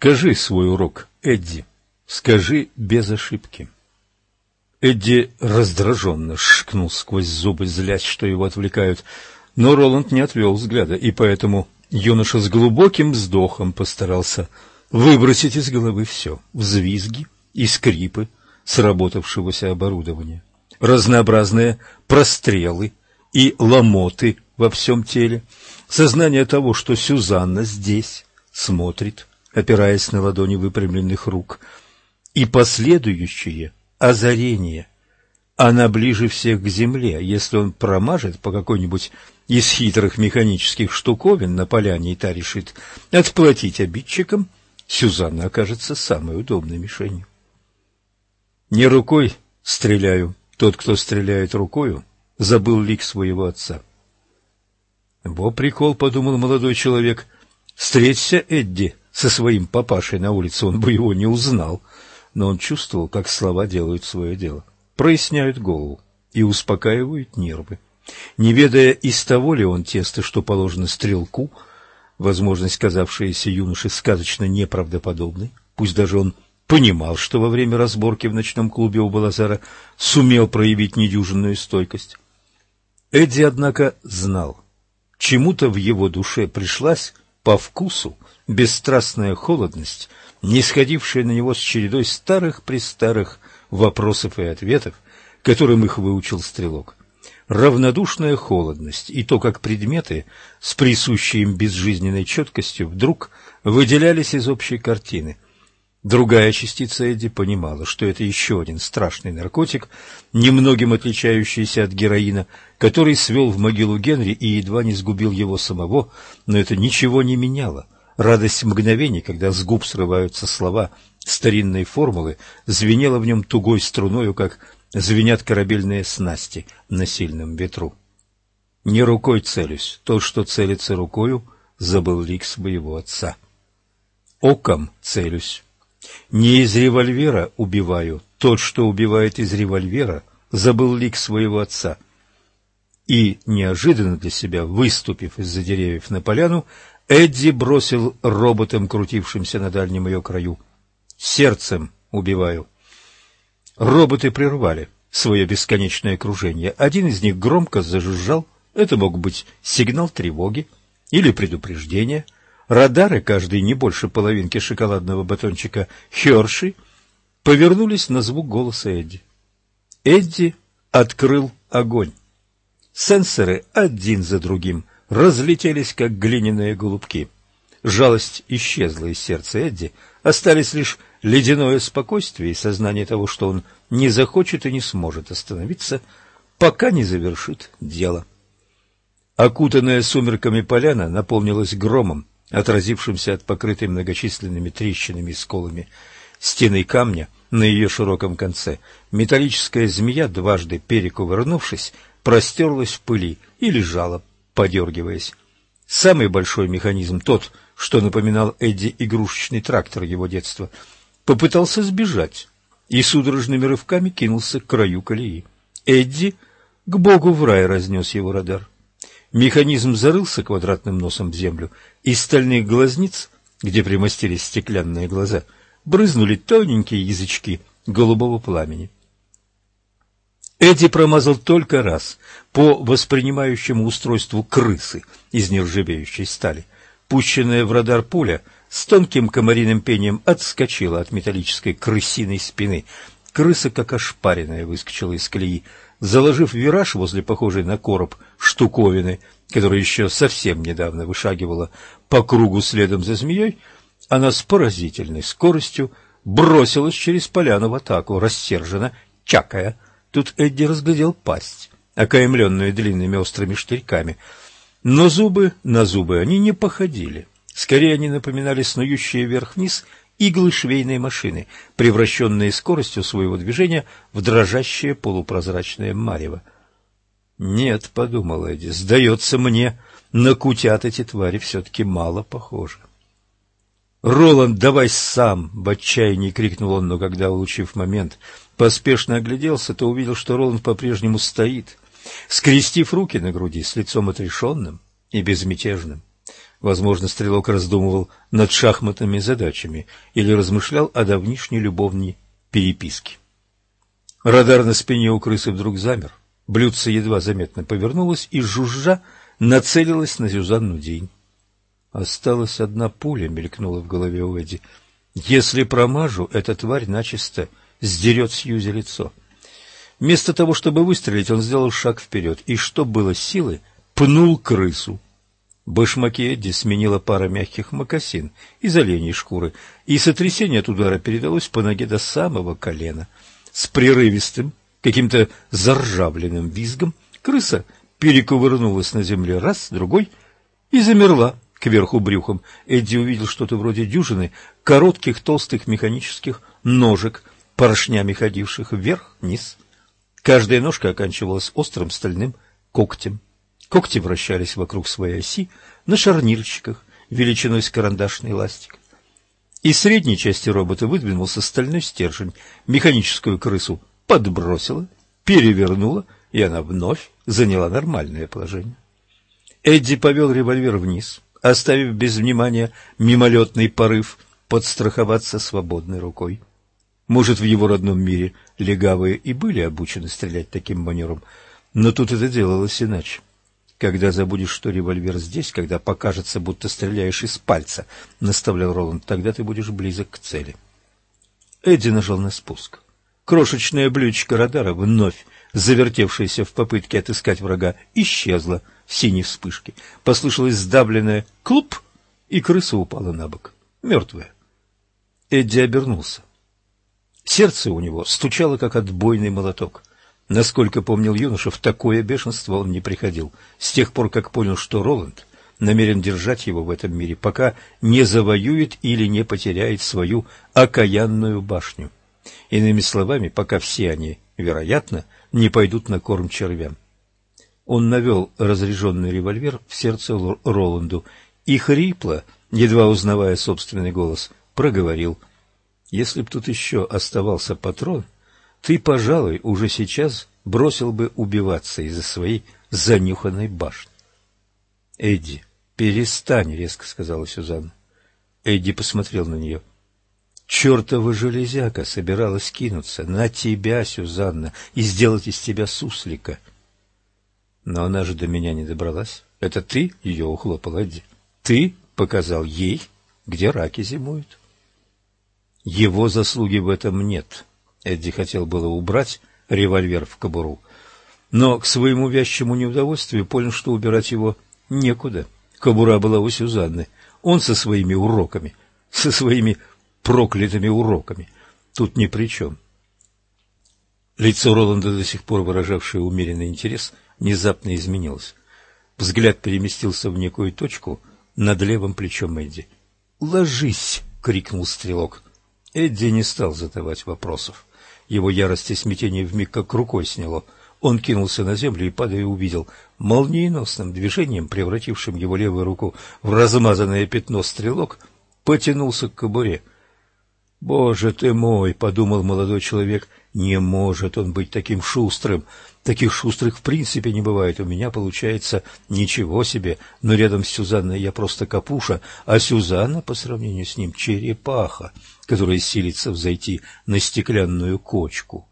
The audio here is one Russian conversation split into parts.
Скажи свой урок, Эдди. Скажи без ошибки. Эдди раздраженно шкнул сквозь зубы, злясь, что его отвлекают, но Роланд не отвел взгляда, и поэтому юноша с глубоким вздохом постарался выбросить из головы все — взвизги и скрипы сработавшегося оборудования, разнообразные прострелы и ломоты во всем теле, сознание того, что Сюзанна здесь смотрит, опираясь на ладони выпрямленных рук, и последующее озарение. Она ближе всех к земле. Если он промажет по какой-нибудь из хитрых механических штуковин на поляне, и та решит отплатить обидчикам, Сюзанна окажется самой удобной мишенью. Не рукой стреляю. Тот, кто стреляет рукою, забыл лик своего отца. Во прикол, подумал молодой человек. Встреться, Эдди, со своим папашей на улице, он бы его не узнал. Но он чувствовал, как слова делают свое дело, проясняют голову и успокаивают нервы. Не ведая, из того ли он теста, что положено стрелку, возможность, казавшаяся юноше сказочно неправдоподобной, пусть даже он понимал, что во время разборки в ночном клубе у Балазара сумел проявить недюжинную стойкость. Эдди, однако, знал, чему-то в его душе пришлась по вкусу бесстрастная холодность, не сходившая на него с чередой старых-престарых вопросов и ответов, которым их выучил стрелок равнодушная холодность и то, как предметы с присущей им безжизненной четкостью вдруг выделялись из общей картины. Другая частица Эдди понимала, что это еще один страшный наркотик, немногим отличающийся от героина, который свел в могилу Генри и едва не сгубил его самого, но это ничего не меняло. Радость мгновений, когда с губ срываются слова старинной формулы, звенела в нем тугой струною, как звенят корабельные снасти на сильном ветру. Не рукой целюсь, тот, что целится рукою, забыл лик своего отца. Оком целюсь. Не из револьвера убиваю, тот, что убивает из револьвера, забыл лик своего отца. И, неожиданно для себя, выступив из-за деревьев на поляну, Эдди бросил роботом, крутившимся на дальнем ее краю. Сердцем убиваю. Роботы прервали свое бесконечное кружение. Один из них громко зажужжал. Это мог быть сигнал тревоги или предупреждение. Радары, каждый не больше половинки шоколадного батончика Херши, повернулись на звук голоса Эдди. Эдди открыл огонь. Сенсоры один за другим разлетелись, как глиняные голубки. Жалость исчезла из сердца Эдди, остались лишь ледяное спокойствие и сознание того, что он не захочет и не сможет остановиться, пока не завершит дело. Окутанная сумерками поляна наполнилась громом, отразившимся от покрытой многочисленными трещинами и сколами стены камня на ее широком конце. Металлическая змея, дважды перекувырнувшись, простерлась в пыли и лежала, подергиваясь. Самый большой механизм, тот, что напоминал Эдди игрушечный трактор его детства, попытался сбежать и судорожными рывками кинулся к краю колеи. Эдди к богу в рай разнес его радар. Механизм зарылся квадратным носом в землю, из стальных глазниц, где примостились стеклянные глаза, брызнули тоненькие язычки голубого пламени. Эдди промазал только раз по воспринимающему устройству крысы из нержавеющей стали. Пущенная в радар пуля — с тонким комариным пением отскочила от металлической крысиной спины. Крыса, как ошпаренная, выскочила из колеи, заложив вираж возле похожей на короб штуковины, которая еще совсем недавно вышагивала по кругу следом за змеей, она с поразительной скоростью бросилась через поляну в атаку, рассерженно, чакая. Тут Эдди разглядел пасть, окаймленную длинными острыми штырьками, но зубы на зубы они не походили. Скорее они напоминали снующие вверх-вниз иглы швейной машины, превращенные скоростью своего движения в дрожащее полупрозрачное марево. «Нет», — подумал Эдди, — «сдается мне, на кутят эти твари все-таки мало похожи». «Роланд, давай сам!» — в отчаянии крикнул он, но когда, улучив момент, поспешно огляделся, то увидел, что Роланд по-прежнему стоит, скрестив руки на груди с лицом отрешенным и безмятежным. Возможно, стрелок раздумывал над шахматными задачами или размышлял о давнишней любовной переписке. Радар на спине у крысы вдруг замер. Блюдце едва заметно повернулось и, жужжа, нацелилось на Сюзанну День. Осталась одна пуля, мелькнула в голове у Эдди. Если промажу, эта тварь начисто сдерет Сьюзи лицо. Вместо того, чтобы выстрелить, он сделал шаг вперед и, что было силы, пнул крысу. Башмаки Эдди сменила пара мягких мокасин из оленей шкуры, и сотрясение от удара передалось по ноге до самого колена. С прерывистым, каким-то заржавленным визгом крыса перекувырнулась на земле раз, другой и замерла кверху брюхом. Эдди увидел что-то вроде дюжины коротких толстых механических ножек, поршнями ходивших вверх-вниз. Каждая ножка оканчивалась острым стальным когтем. Когти вращались вокруг своей оси на шарнирчиках величиной с карандашный ластик. Из средней части робота выдвинулся стальной стержень. Механическую крысу подбросило, перевернуло, и она вновь заняла нормальное положение. Эдди повел револьвер вниз, оставив без внимания мимолетный порыв подстраховаться свободной рукой. Может, в его родном мире легавые и были обучены стрелять таким манером, но тут это делалось иначе. Когда забудешь, что револьвер здесь, когда покажется, будто стреляешь из пальца, — наставлял Роланд, — тогда ты будешь близок к цели. Эдди нажал на спуск. Крошечное блюдечко радара, вновь завертевшееся в попытке отыскать врага, исчезло в синей вспышке. Послышалось сдавленное «клуп», и крыса упала на бок, мертвая. Эдди обернулся. Сердце у него стучало, как отбойный молоток. Насколько помнил юноша, в такое бешенство он не приходил, с тех пор, как понял, что Роланд намерен держать его в этом мире, пока не завоюет или не потеряет свою окаянную башню. Иными словами, пока все они, вероятно, не пойдут на корм червям. Он навел разряженный револьвер в сердце Роланду и хрипло, едва узнавая собственный голос, проговорил — если б тут еще оставался патрон, ты, пожалуй, уже сейчас бросил бы убиваться из-за своей занюханной башни. — Эдди, перестань, — резко сказала Сюзанна. Эдди посмотрел на нее. Чертова железяка собиралась кинуться на тебя, Сюзанна, и сделать из тебя суслика. Но она же до меня не добралась. Это ты ее ухлопал, Эдди? Ты показал ей, где раки зимуют. Его заслуги в этом нет. Эдди хотел было убрать револьвер в кобуру, но к своему вязчему неудовольствию понял, что убирать его некуда. Кобура была у Сюзанны. Он со своими уроками, со своими проклятыми уроками. Тут ни при чем. Лицо Роланда, до сих пор выражавшее умеренный интерес, внезапно изменилось. Взгляд переместился в некую точку над левым плечом Эдди. «Ложись!» — крикнул стрелок. Эдди не стал задавать вопросов. Его ярость и смятение вмиг как рукой сняло. Он кинулся на землю и, падая, увидел молниеносным движением, превратившим его левую руку в размазанное пятно стрелок, потянулся к кобуре. «Боже ты мой!» — подумал молодой человек. «Не может он быть таким шустрым! Таких шустрых в принципе не бывает. У меня получается ничего себе, но рядом с Сюзанной я просто капуша, а Сюзанна по сравнению с ним черепаха, которая силится взойти на стеклянную кочку.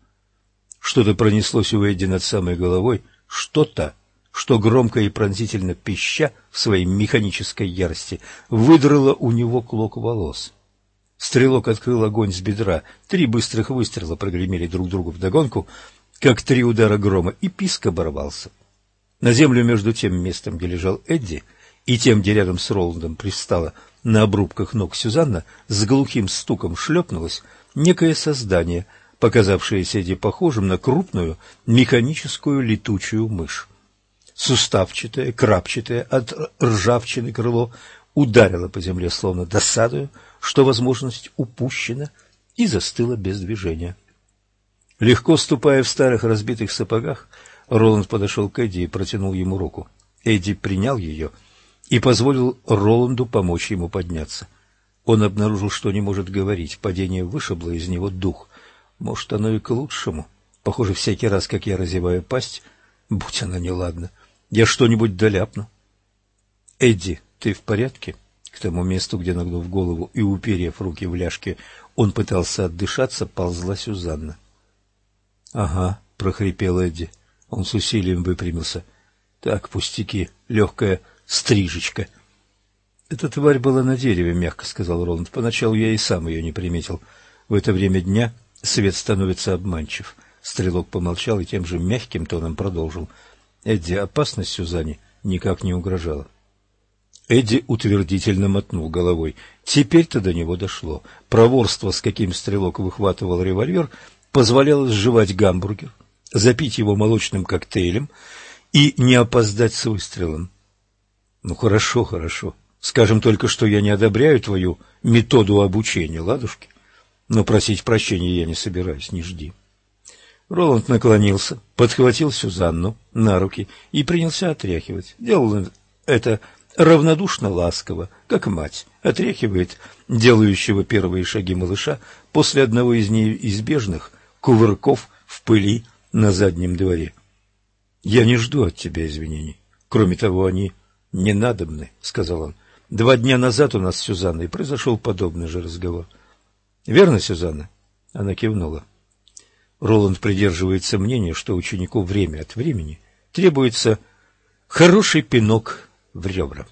Что-то пронеслось у Эдди над самой головой, что-то, что громко и пронзительно пища в своей механической ярости выдрало у него клок волос. Стрелок открыл огонь с бедра, три быстрых выстрела прогремели друг другу вдогонку — как три удара грома, и писк оборвался. На землю между тем местом, где лежал Эдди, и тем, где рядом с Роландом пристала на обрубках ног Сюзанна, с глухим стуком шлепнулось некое создание, показавшееся Эдди похожим на крупную механическую летучую мышь. Суставчатое, крапчатое от ржавчины крыло ударило по земле, словно досадою, что возможность упущена, и застыло без движения. Легко ступая в старых разбитых сапогах, Роланд подошел к Эдди и протянул ему руку. Эдди принял ее и позволил Роланду помочь ему подняться. Он обнаружил, что не может говорить. Падение вышибло из него дух. Может, оно и к лучшему. Похоже, всякий раз, как я разеваю пасть, будь она неладна, я что-нибудь доляпну. Эдди ты в порядке?» К тому месту, где, нагнув голову и уперев руки в ляжки, он пытался отдышаться, ползла Сюзанна. «Ага», — прохрипел Эдди. Он с усилием выпрямился. «Так, пустяки, легкая стрижечка». «Эта тварь была на дереве», — мягко сказал Роланд. «Поначалу я и сам ее не приметил. В это время дня свет становится обманчив». Стрелок помолчал и тем же мягким тоном продолжил. «Эдди, опасность Сюзанне никак не угрожала. Эдди утвердительно мотнул головой. Теперь-то до него дошло. Проворство, с каким стрелок выхватывал револьвер, позволяло сживать гамбургер, запить его молочным коктейлем и не опоздать с выстрелом. Ну хорошо, хорошо. Скажем только, что я не одобряю твою методу обучения, ладушки. Но просить прощения я не собираюсь, не жди. Роланд наклонился, подхватил Сюзанну на руки и принялся отряхивать. Делал это равнодушно ласково, как мать, отряхивает делающего первые шаги малыша после одного из неизбежных кувырков в пыли на заднем дворе. «Я не жду от тебя извинений. Кроме того, они не надобны», — сказал он. «Два дня назад у нас с Сюзанной произошел подобный же разговор». «Верно, Сюзанна?» Она кивнула. Роланд придерживается мнения, что ученику время от времени требуется хороший пинок в ребра.